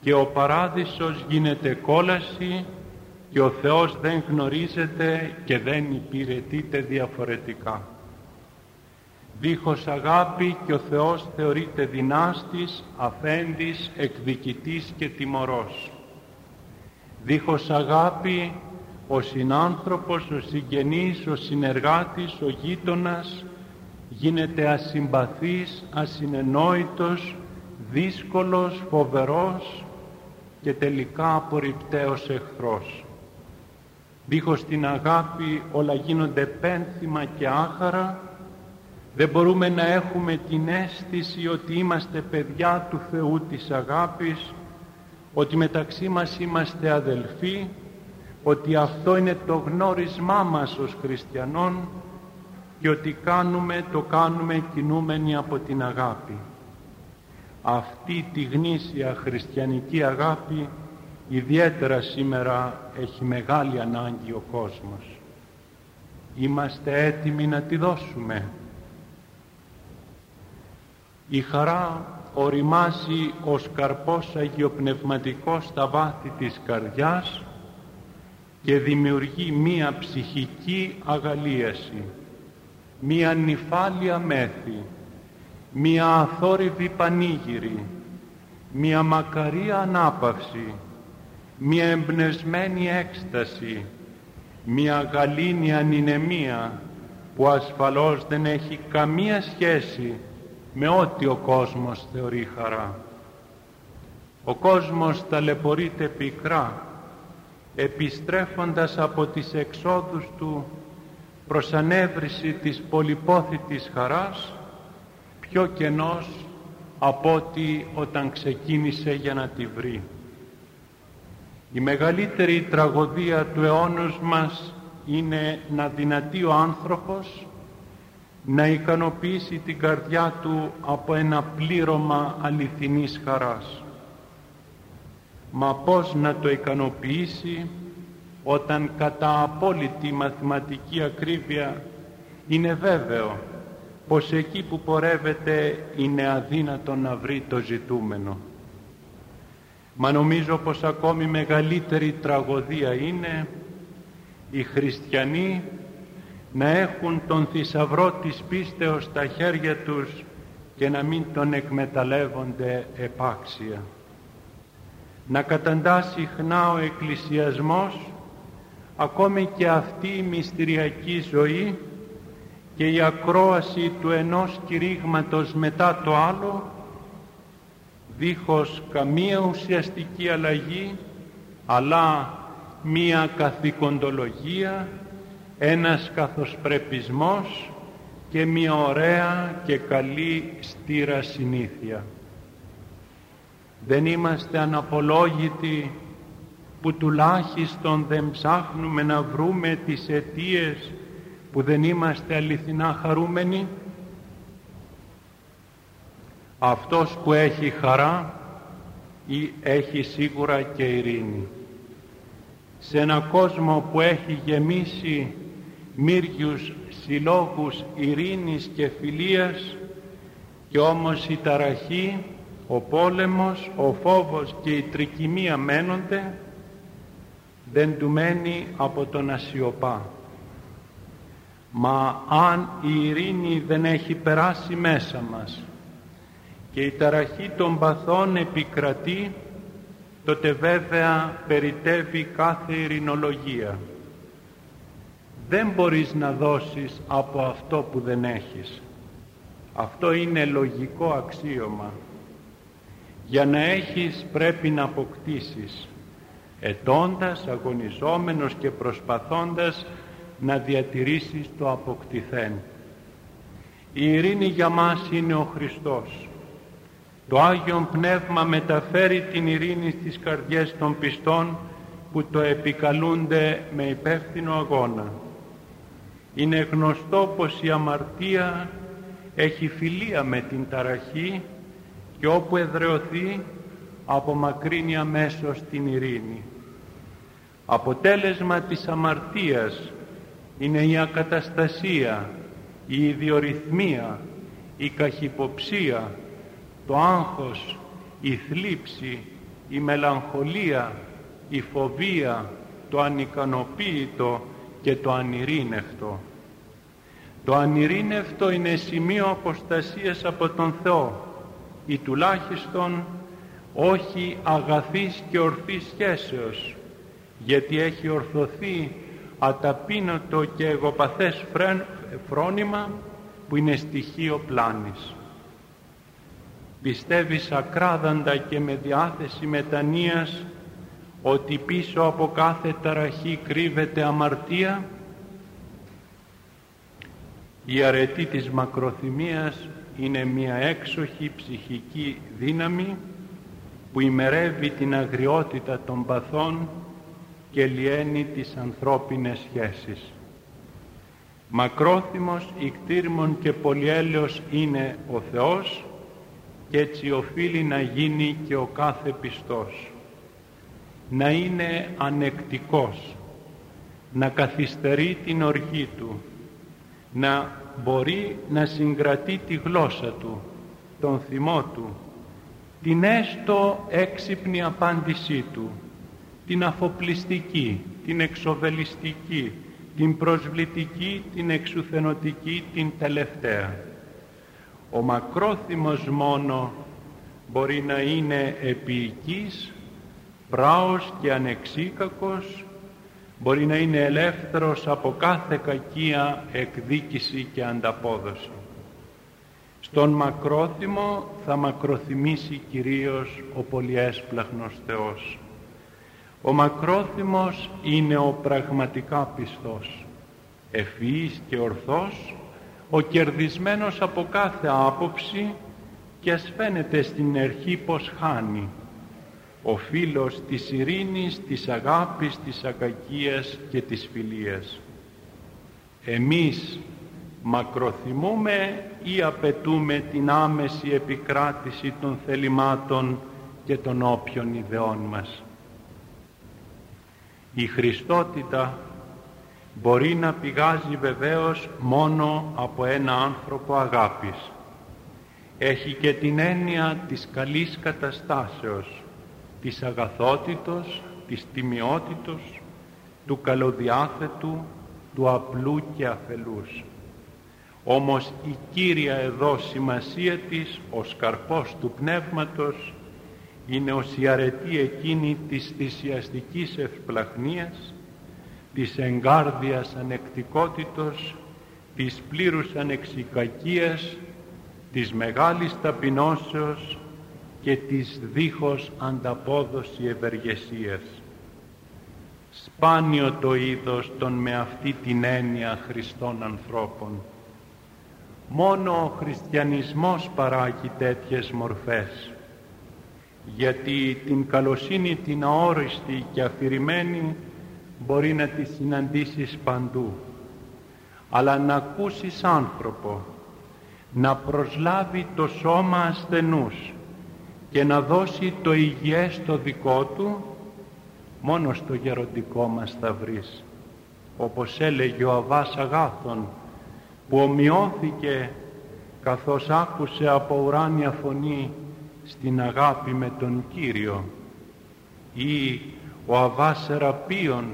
και ο παράδεισος γίνεται κόλαση και ο Θεός δεν γνωρίζεται και δεν υπηρετείται διαφορετικά. Δίχως αγάπη και ο Θεός θεωρείται δυνάστης, αφέντης, εκδικητής και τιμωρός. Δίχως αγάπη ο συνάνθρωπος, ο συγγενής, ο συνεργάτης, ο γείτονας γίνεται ασυμπαθής, ασυνενόητος, δύσκολος, φοβερός, και τελικά απορριπταίος εχθρός. Δίχως την αγάπη όλα γίνονται πένθυμα και άχαρα, δεν μπορούμε να έχουμε την αίσθηση ότι είμαστε παιδιά του Θεού της αγάπης, ότι μεταξύ μας είμαστε αδελφοί, ότι αυτό είναι το γνώρισμά μας ως χριστιανών και ότι κάνουμε, το κάνουμε κινούμενοι από την αγάπη αυτή τη γνήσια χριστιανική αγάπη ιδιαίτερα σήμερα έχει μεγάλη ανάγκη ο κόσμος. Είμαστε έτοιμοι να τη δώσουμε. Η χαρά οριμάζει ως καρπός αγιοπνευματικός στα βάθη της καρδιάς και δημιουργεί μία ψυχική αγαλίαση, μία νυφάλια μέθη, μία αθόρυβη πανήγυρη, μία μακαρία ανάπαυση, μία εμπνεσμένη έκσταση, μία γαλήνη ανηνεμία που ασφαλώς δεν έχει καμία σχέση με ό,τι ο κόσμος θεωρεί χαρά. Ο κόσμος ταλαιπωρείται πικρά, επιστρέφοντας από τις εξόδους του προς ανέβριση της πολυπόθητης χαράς, πιο κενός από ό,τι όταν ξεκίνησε για να τη βρει. Η μεγαλύτερη τραγωδία του αιώνος μας είναι να δυνατεί ο άνθρωπος να ικανοποιήσει την καρδιά του από ένα πλήρωμα αληθινής χαράς. Μα πώς να το ικανοποιήσει όταν κατά απόλυτη μαθηματική ακρίβεια είναι βέβαιο πως εκεί που πορεύεται είναι αδύνατο να βρει το ζητούμενο. Μα νομίζω πως ακόμη μεγαλύτερη τραγωδία είναι οι χριστιανοί να έχουν τον θησαυρό της πίστεως στα χέρια τους και να μην τον εκμεταλλεύονται επάξια. Να καταντά συχνά ο εκκλησιασμός ακόμη και αυτή η μυστηριακή ζωή και η ακρόαση του ενός κηρύγματος μετά το άλλο δίχως καμία ουσιαστική αλλαγή αλλά μία καθηκοντολογία ένας καθοσπρεπισμός και μία ωραία και καλή στήρα συνήθεια. Δεν είμαστε αναπολόγητοι που τουλάχιστον δεν ψάχνουμε να βρούμε τις αιτίες που δεν είμαστε αληθινά χαρούμενοι. Αυτός που έχει χαρά ή έχει σίγουρα και ειρήνη. Σε ένα κόσμο που έχει γεμίσει μύριους συλλόγους ειρήνης και φιλίας και όμως η ταραχή, ο πόλεμος, ο φόβος και η τρικυμία μένονται δεν του μένει από τον ασιοπά. Μα αν η ειρήνη δεν έχει περάσει μέσα μας και η ταραχή των παθών επικρατεί τότε βέβαια περιτεύει κάθε ειρηνολογία δεν μπορείς να δώσεις από αυτό που δεν έχεις. Αυτό είναι λογικό αξίωμα. Για να έχεις πρέπει να αποκτήσεις, ετώντας, αγωνιζόμενος και προσπαθώντας να διατηρήσεις το αποκτηθέν. Η ειρήνη για μας είναι ο Χριστός. Το Άγιον Πνεύμα μεταφέρει την ειρήνη στις καρδιές των πιστών που το επικαλούνται με υπεύθυνο αγώνα. Είναι γνωστό πως η αμαρτία έχει φιλία με την ταραχή και όπου εδρεωθεί απομακρύνει αμέσως την ειρήνη. Αποτέλεσμα της αμαρτίας είναι η ακαταστασία, η ιδιορυθμία, η καχυποψία, το άγχος, η θλίψη, η μελαγχολία, η φοβία, το ανικανοποίητο και το ανηρήνευτο. Το ανηρήνευτο είναι σημείο αποστασίας από τον Θεό ή τουλάχιστον όχι αγαθής και ορθής σχέσεως γιατί έχει ορθωθεί αταπείνωτο και εγωπαθές φρόνημα που είναι στοιχείο πλάνης. Πιστεύεις ακράδαντα και με διάθεση μετανοίας ότι πίσω από κάθε ταραχή κρύβεται αμαρτία; Η αρετή της μακροθυμίας είναι μια έξοχη ψυχική δύναμη που ημερεύει την αγριότητα των παθών και λιένει τις ανθρώπινες σχέσεις. Μακρόθυμος, ικτήρμον και πολυέλεος είναι ο Θεός και έτσι οφείλει να γίνει και ο κάθε πιστός. Να είναι ανεκτικός, να καθυστερεί την οργή του, να μπορεί να συγκρατεί τη γλώσσα του, τον θυμό του, την έστω έξυπνη απάντησή του, την αφοπλιστική, την εξοβελιστική, την προσβλητική, την εξουθενωτική, την τελευταία. Ο μακρόθυμος μόνο μπορεί να είναι επίοικης, πράος και ανεξίκακος, μπορεί να είναι ελεύθερος από κάθε κακία εκδίκηση και ανταπόδοση. Στον μακρόθυμο θα μακροθυμήσει κυρίως ο πολυέσπλαχνος Θεός. Ο μακρόθυμος είναι ο πραγματικά πιστός, ευφυής και ορθός, ο κερδισμένος από κάθε άποψη και ας φαίνεται στην αρχή πως χάνει. Ο φίλος της ειρήνης, της αγάπης, της ακακίας και της φιλίας. Εμείς μακροθυμούμε ή απαιτούμε την άμεση επικράτηση των θελημάτων και των όποιων ιδεών μας. Η Χριστότητα μπορεί να πηγάζει βεβαίως μόνο από ένα άνθρωπο αγάπης. Έχει και την έννοια της καλής καταστάσεως, της αγαθότητος, της τιμιότητος, του καλοδιάθετου, του απλού και αφελούς. Όμως η κύρια εδώ σημασία της, ο σκαρπός του πνεύματος, είναι ως η αρετή εκείνη της θυσιαστικής ευπλαχνίας, της εγκάρδιας ανεκτικότητος, της πλήρους ανεξικακίας, της μεγάλης ταπεινώσεως και της δίχως ανταπόδοση ευεργεσίας. Σπάνιο το είδος των με αυτή την έννοια Χριστών ανθρώπων. Μόνο ο χριστιανισμός παράγει τέτοιες μορφές γιατί την καλοσύνη την αόριστη και αφηρημένη μπορεί να τη συναντήσεις παντού αλλά να ακούσεις άνθρωπο να προσλάβει το σώμα ασθενούς και να δώσει το υγιές το δικό του μόνο στο γεροντικό μας θα βρεις. Όπως έλεγε ο Αβάς Αγάθων που ομοιώθηκε καθώς άκουσε από ουράνια φωνή στην αγάπη με τον Κύριο ή ο Αβάς Σεραπείων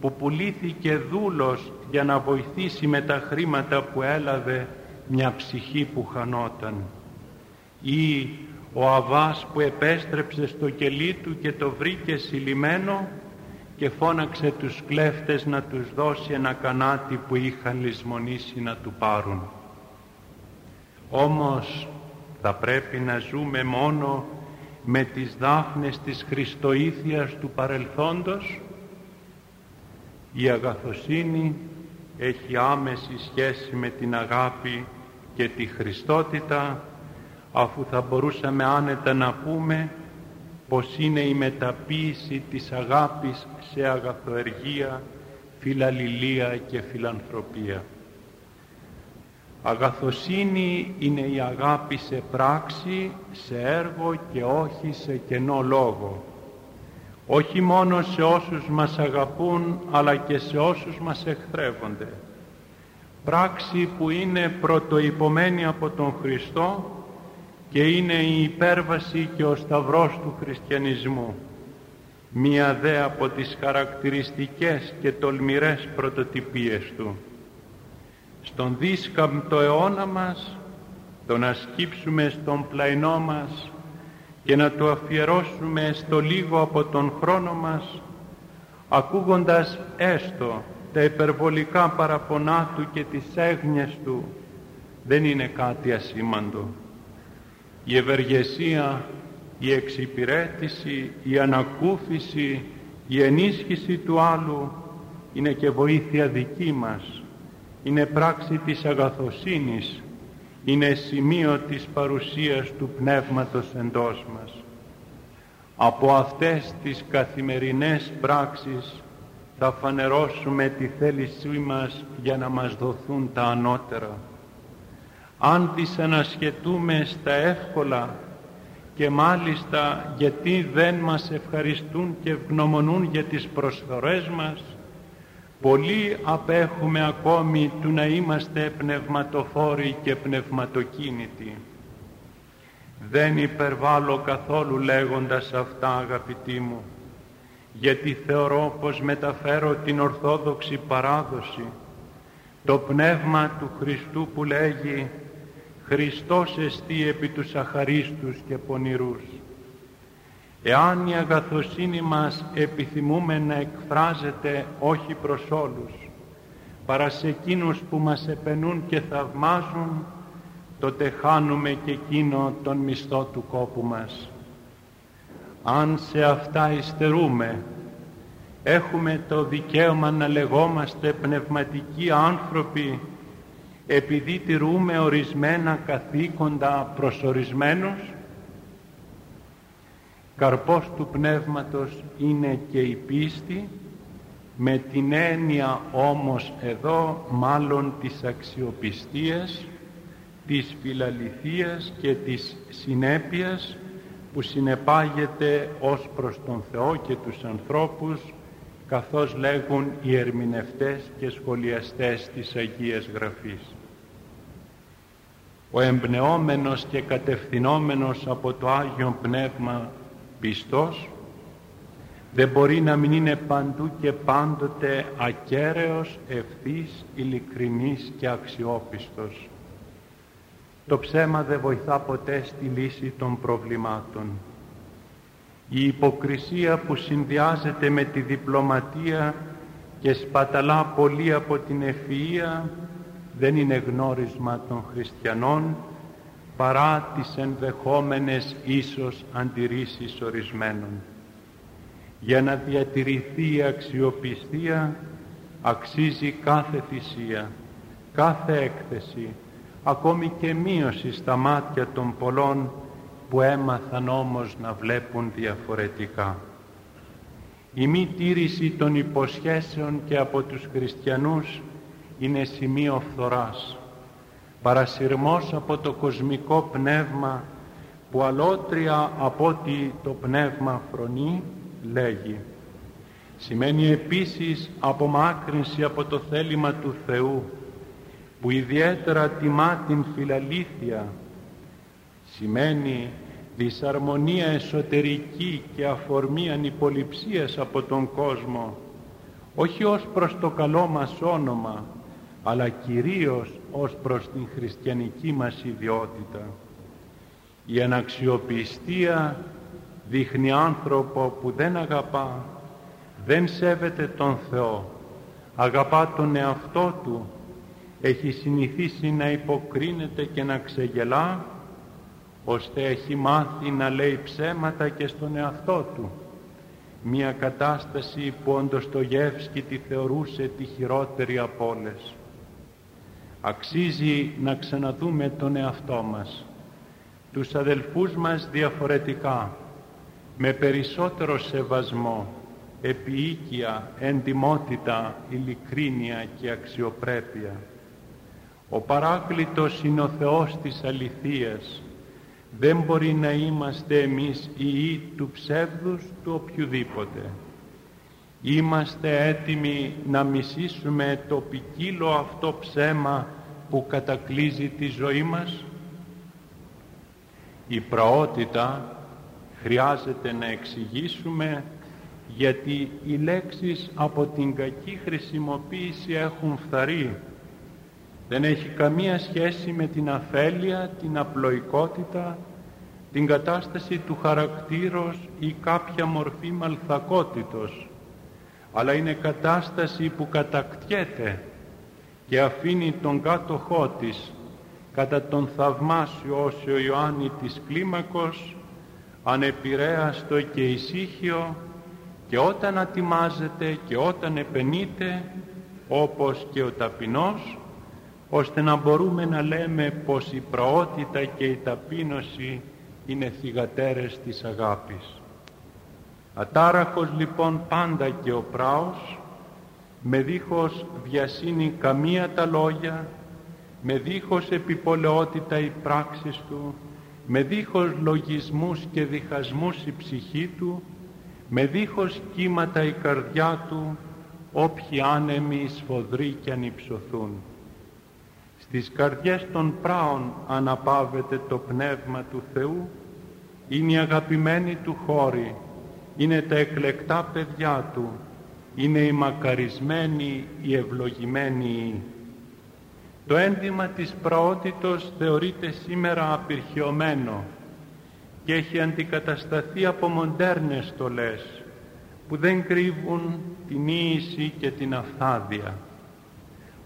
που πουλήθηκε δούλος για να βοηθήσει με τα χρήματα που έλαβε μια ψυχή που χανόταν ή ο Αβάς που επέστρεψε στο κελί του και το βρήκε συλλημένο και φώναξε τους κλέφτες να τους δώσει ένα κανάτι που είχαν λησμονήσει να του πάρουν. Όμως θα πρέπει να ζούμε μόνο με τις δάφνες της Χριστοήθειας του παρελθόντος η αγαθοσύνη έχει άμεση σχέση με την αγάπη και τη Χριστότητα αφού θα μπορούσαμε άνετα να πούμε πως είναι η μεταποίηση της αγάπης σε αγαθοεργία, φιλαλληλία και φιλανθρωπία. Αγαθοσύνη είναι η αγάπη σε πράξη, σε έργο και όχι σε κενό λόγο. Όχι μόνο σε όσους μας αγαπούν, αλλά και σε όσους μας εχθρεύονται. Πράξη που είναι πρωτοϊπωμένη από τον Χριστό και είναι η υπέρβαση και ο σταυρός του χριστιανισμού. Μία δε από τις χαρακτηριστικές και τολμηρές πρωτοτυπίες του στον δίσκαμπτο αιώνα μας, το να σκύψουμε στον πλαϊνό μας και να το αφιερώσουμε στο λίγο από τον χρόνο μας, ακούγοντας έστω τα υπερβολικά παραπονά του και τις έγνοιες του, δεν είναι κάτι ασήμαντο. Η ευεργεσία, η εξυπηρέτηση, η ανακούφιση, η ενίσχυση του άλλου είναι και βοήθεια δική μας είναι πράξη της αγαθοσύνης, είναι σημείο της παρουσίας του Πνεύματος εντός μας. Από αυτές τις καθημερινές πράξεις θα φανερώσουμε τη θέλησή μας για να μας δοθούν τα ανώτερα. Αν τις ανασχετούμε στα εύκολα και μάλιστα γιατί δεν μας ευχαριστούν και ευγνωμονούν για τις προσφορές μας, Πολλοί απέχουμε ακόμη του να είμαστε πνευματοφόροι και πνευματοκίνητοι. Δεν υπερβάλλω καθόλου λέγοντας αυτά αγαπητοί μου, γιατί θεωρώ πως μεταφέρω την Ορθόδοξη παράδοση, το πνεύμα του Χριστού που λέγει «Χριστός εστί επί τους αχαρίστους και πονηρούς». Εάν η αγαθοσύνη μας επιθυμούμε να εκφράζεται όχι προς όλους, παρά σε εκείνους που μας επενούν και θαυμάζουν, τότε χάνουμε και εκείνο τον μισθό του κόπου μας. Αν σε αυτά υστερούμε, έχουμε το δικαίωμα να λεγόμαστε πνευματικοί άνθρωποι επειδή τηρούμε ορισμένα καθήκοντα προσορισμένους Καρπός του Πνεύματος είναι και η πίστη, με την έννοια όμως εδώ μάλλον της αξιοπιστίας, της φιλαληθίας και της συνέπειας που συνεπάγεται ως προς τον Θεό και τους ανθρώπους καθώς λέγουν οι ερμηνευτές και σχολιαστές της Αγίας Γραφής. Ο εμπνεόμενος και κατευθυνόμενος από το Άγιο Πνεύμα πιστός δεν μπορεί να μην είναι παντού και πάντοτε ακέραιος, ευθύς, ειλικρινής και αξιόπιστος. Το ψέμα δεν βοηθά ποτέ στη λύση των προβλημάτων. Η υποκρισία που συνδυάζεται με τη διπλωματία και σπαταλά πολύ από την ευφυΐα δεν είναι γνώρισμα των χριστιανών παρά τις ενδεχόμενες ίσως αντιρρήσεις ορισμένων. Για να διατηρηθεί η αξιοπιστία αξίζει κάθε θυσία, κάθε έκθεση, ακόμη και μείωση στα μάτια των πολλών που έμαθαν όμως να βλέπουν διαφορετικά. Η μη τήρηση των υποσχέσεων και από τους χριστιανούς είναι σημείο φθοράς παρασυρμός από το κοσμικό πνεύμα που αλότρια από ότι το πνεύμα φρονεί λέγει. Σημαίνει επίσης απομάκρυνση από το θέλημα του Θεού που ιδιαίτερα τιμά την φιλαλήθεια. Σημαίνει δυσαρμονία εσωτερική και αφορμή ανυποληψίας από τον κόσμο όχι ως προς το καλό μας όνομα αλλά κυρίως ως προς την χριστιανική μας ιδιότητα. Η αναξιοπιστία δείχνει άνθρωπο που δεν αγαπά, δεν σέβεται τον Θεό, αγαπά τον εαυτό του, έχει συνηθίσει να υποκρίνεται και να ξεγελά, ώστε έχει μάθει να λέει ψέματα και στον εαυτό του. Μια κατάσταση που ο Ντοστογεύσκη τη θεωρούσε τη χειρότερη από όλες. Αξίζει να ξαναδούμε τον εαυτό μας, τους αδελφούς μας διαφορετικά, με περισσότερο σεβασμό, επιοίκεια, εντιμότητα, ειλικρίνεια και αξιοπρέπεια. Ο παράκλητος είναι ο Θεός της αληθείας. Δεν μπορεί να είμαστε εμείς οι του ψεύδους του οποιοδήποτε. Είμαστε έτοιμοι να μισήσουμε το ποικίλο αυτό ψέμα που κατακλείζει τη ζωή μας. Η πραότητα χρειάζεται να εξηγήσουμε γιατί οι λέξεις από την κακή χρησιμοποίηση έχουν φθαρεί. Δεν έχει καμία σχέση με την αφέλεια, την απλοϊκότητα, την κατάσταση του χαρακτήρος ή κάποια μορφή μαλθακότητος αλλά είναι κατάσταση που κατακτιέται και αφήνει τον κάτοχό της κατά τον θαυμάσιο Όσιο Ιωάννη της κλίμακος ανεπηρέαστο και ησύχιο και όταν ατιμάζεται και όταν επενείται όπως και ο ταπεινός ώστε να μπορούμε να λέμε πως η προότητα και η ταπείνωση είναι θυγατέρες της αγάπης. Ατάραχος λοιπόν πάντα και ο πράος, με δίχως βιασύνη καμία τα λόγια, με δίχως επιπολαιότητα οι πράξεις του, με δίχως λογισμούς και διχασμούς η ψυχή του, με δίχως κύματα η καρδιά του, όποιοι άνεμοι σφοδροί και ανυψωθούν. Στις καρδιές των πράων αναπαύεται το Πνεύμα του Θεού, είναι η αγαπημένη του χώρη, είναι τα εκλεκτά παιδιά Του, είναι οι μακαρισμένοι, οι ευλογημένοι. Το ένδυμα της πραότητος θεωρείται σήμερα απειρχιωμένο και έχει αντικατασταθεί από μοντέρνες στολές που δεν κρύβουν την ίηση και την αυθάδεια.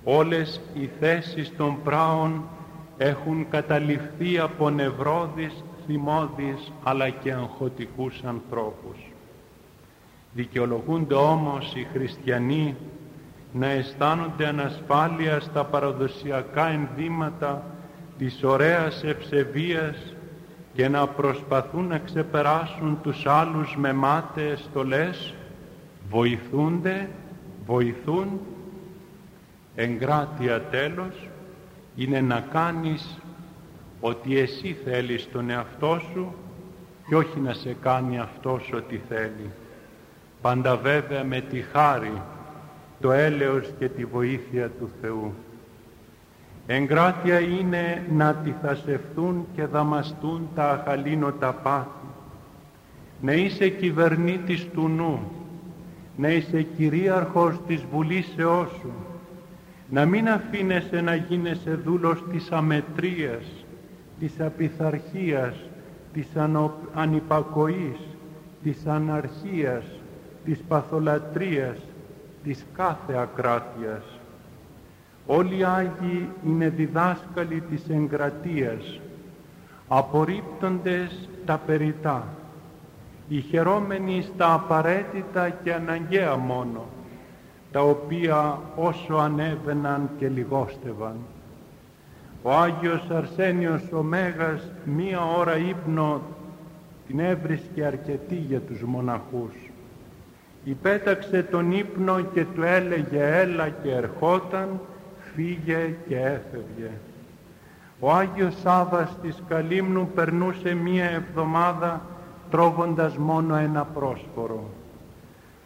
Όλες οι θέσεις των πράων έχουν καταληφθεί από νευρώδεις, θυμώδεις αλλά και αγχωτικούς ανθρώπους. Δικαιολογούνται όμως οι χριστιανοί να αισθάνονται ανασφάλεια στα παραδοσιακά ενδύματα της ωραίας ευσεβίας και να προσπαθούν να ξεπεράσουν τους άλλους με μάταιες στολές, βοηθούνται, βοηθούν, εγκράτεια τέλος, είναι να κάνεις ότι εσύ θέλεις τον εαυτό σου και όχι να σε κάνει αυτός ό,τι θέλει. Πάντα βέβαια με τη χάρη, το έλεος και τη βοήθεια του Θεού. Εγκράτεια είναι να τυθασευτούν και δαμαστούν τα αχαλήνοτα πάθη. Να είσαι κυβερνήτης του νου, να είσαι κυρίαρχος της βουλήσεώς σου, να μην αφήνεσαι να γίνεσαι δούλος της αμετρίας, της απειθαρχίας, της ανυπακοής, της αναρχίας, της παθολατρίας, της κάθε ακράτειας. Όλοι οι Άγιοι είναι διδάσκαλοι της εγκρατείας, απορρίπτοντες τα περιτά, ηχερώμενοι στα απαραίτητα και αναγκαία μόνο, τα οποία όσο ανέβαιναν και λιγόστευαν. Ο Άγιος Αρσένιος ο Μέγας μία ώρα ύπνο την έβρισκε αρκετή για τους μοναχούς. Υπέταξε τον ύπνο και του έλεγε έλα και ερχόταν, φύγε και έφευγε. Ο Άγιος Σάβας της Καλύμνου περνούσε μία εβδομάδα τρώγοντας μόνο ένα πρόσφορο.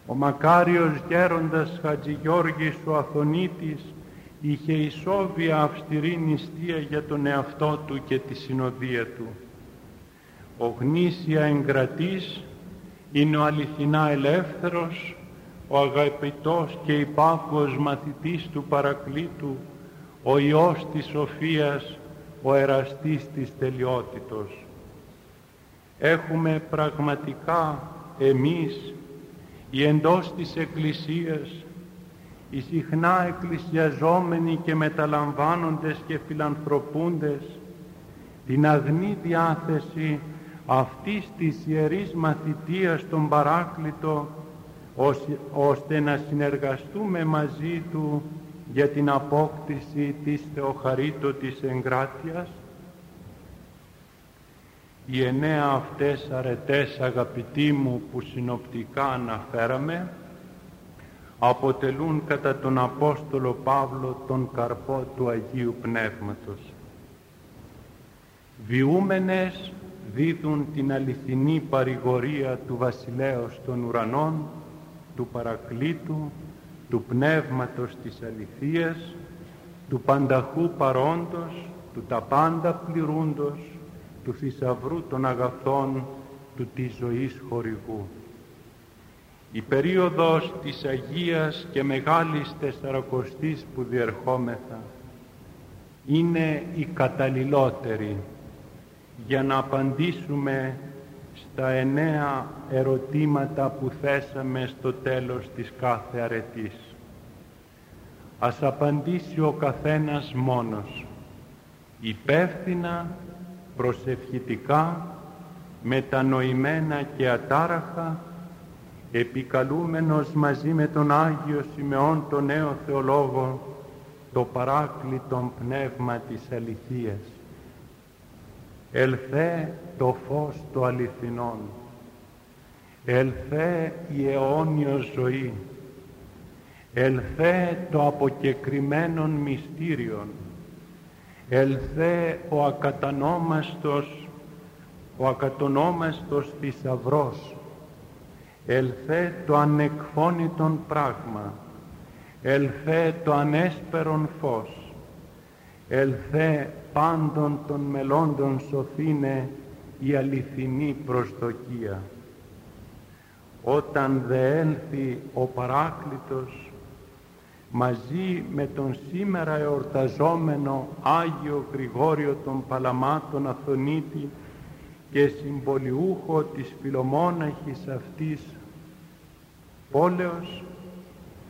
Ο μακάριος γέροντας Χατζηγιώργης ο Αθωνίτης είχε ισόβια αυστηρή νηστεία για τον εαυτό του και τη συνοδεία του. Ο γνήσια εγκρατής είναι ο αληθινά ελεύθερος, ο αγαπητός και υπάκουος μαθητής του Παρακλήτου, ο Υιός της Σοφίας, ο εραστής της τελειότητος. Έχουμε πραγματικά εμείς οι εντός της Εκκλησίας, οι συχνά εκκλησιαζόμενοι και μεταλαμβάνοντες και φιλανθρωπούντες, την αγνή διάθεση αυτής της Ιερής Μαθητείας των Παράκλητο, ώστε να συνεργαστούμε μαζί Του για την απόκτηση της Θεοχαρίτωτης εγκράτειας. Οι εννέα αυτές αρετές αγαπητοί μου που συνοπτικά αναφέραμε αποτελούν κατά τον Απόστολο Παύλο τον καρπό του Αγίου Πνεύματος. Βιούμενες δίδουν την αληθινή παρηγορία του Βασιλέως των Ουρανών, του Παρακλήτου, του Πνεύματος της Αληθείας, του Πανταχού Παρόντος, του τα πάντα πληρούντος, του θησαυρού των αγαθών, του της ζωής χορηγού. Η περίοδος της Αγίας και Μεγάλης Τεσσαρακοστής που διερχόμεθα είναι η καταλληλότερη για να απαντήσουμε στα εννέα ερωτήματα που θέσαμε στο τέλος της κάθε αρετής. Ας απαντήσει ο καθένας μόνος, υπεύθυνα, προσευχητικά, μετανοημένα και ατάραχα, επικαλούμενος μαζί με τον Άγιο Σιμεών τον νέο Θεολόγο, το παράκλητον πνεύμα της αληθείας ελθέ το φως το αληθινόν, ελθέ η αιώνιος ζωή, ελθέ το αποκεκριμένον μυστήριον, ελθέ ο ακατανόμαστος, ο ακατονόμαστος θησαυρό, ελθέ το ανεκφώνητον πράγμα, ελθέ το ανέσπερον φως, ελθέ πάντων των μελώντων σωθήνε η αληθινή προσδοκία. Όταν δε έλθει ο Παράκλητος μαζί με τον σήμερα εορταζόμενο Άγιο Γρηγόριο των Παλαμάτων Αθωνίτη και συμπολιούχο της φιλομόναχης αυτής πόλεως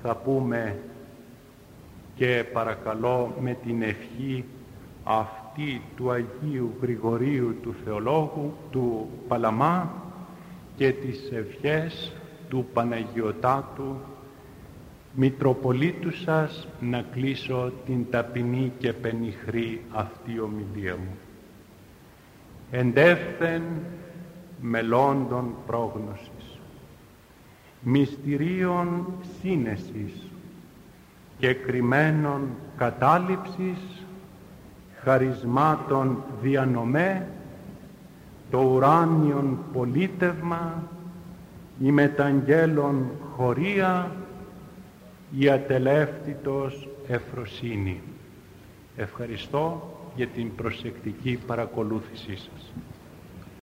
θα πούμε και παρακαλώ με την ευχή αυτή του Αγίου Γρηγορίου του Θεολόγου του Παλαμά και τις ευχές του Παναγιωτάτου Μητροπολίτου σας να κλείσω την ταπεινή και πενιχρή αυτή ομιλία μου. Εντεύθεν μελώντων πρόγνωσης, μυστηρίων σύνεσης και κρυμμένων κατάληψης, χαρισμάτων διανομέ, το ουράνιον πολίτευμα, η μεταγγέλων χωρία, η ατελεύτητος εφροσύνη. Ευχαριστώ για την προσεκτική παρακολούθησή σας.